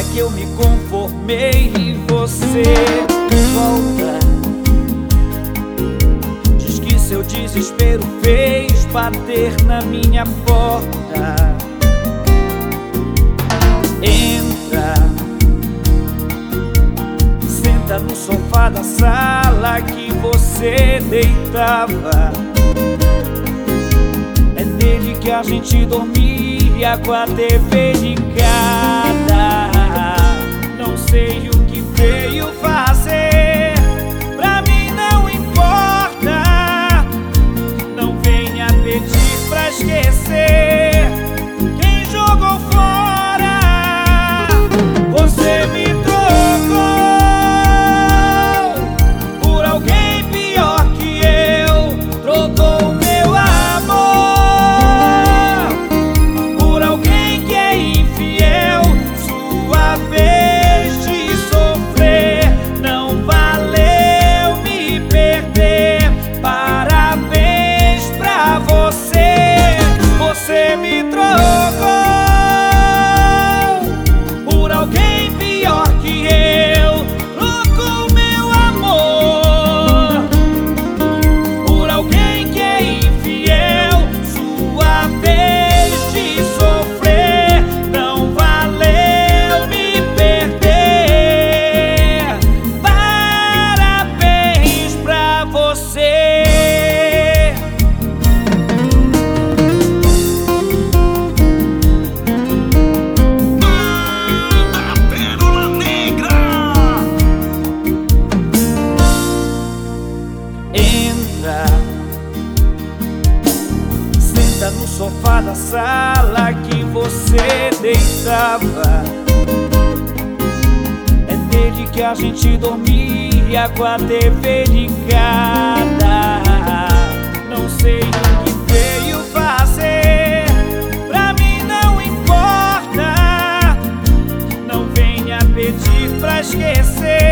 Fala que eu me conformei e você volta. Diz que seu desespero fez bater na minha porta. Entra, senta no sofá da sala que você deitava. É nele que a gente dormia com a TV ligada. Sei o que veio fazer, pra mim não importa. Não venha pedir pra esquecer quem jogou fora. Você me trocou por alguém pior que eu. Trocou meu amor por alguém que é infiel. Sua vez da sala que você deitava. É nele que a gente dormia com a TV ligada. Não sei o que veio fazer, pra mim não importa. Não venha pedir pra esquecer.